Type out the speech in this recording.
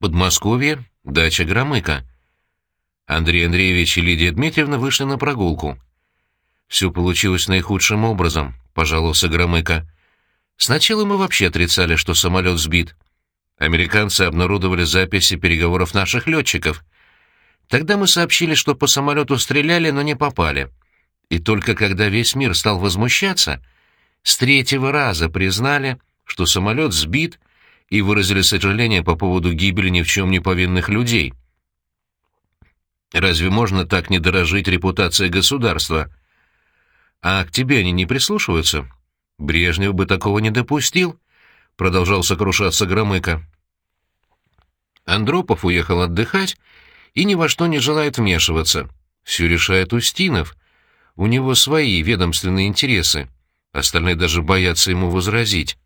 Подмосковье, дача Громыка. Андрей Андреевич и Лидия Дмитриевна вышли на прогулку. «Все получилось наихудшим образом», — пожаловался Громыко. «Сначала мы вообще отрицали, что самолет сбит. Американцы обнародовали записи переговоров наших летчиков. Тогда мы сообщили, что по самолету стреляли, но не попали. И только когда весь мир стал возмущаться, с третьего раза признали, что самолет сбит, и выразили сожаление по поводу гибели ни в чем не повинных людей. Разве можно так не дорожить репутацией государства? А к тебе они не прислушиваются? Брежнев бы такого не допустил, — продолжал сокрушаться Громыко. Андропов уехал отдыхать и ни во что не желает вмешиваться. Все решает Устинов. У него свои ведомственные интересы. Остальные даже боятся ему возразить.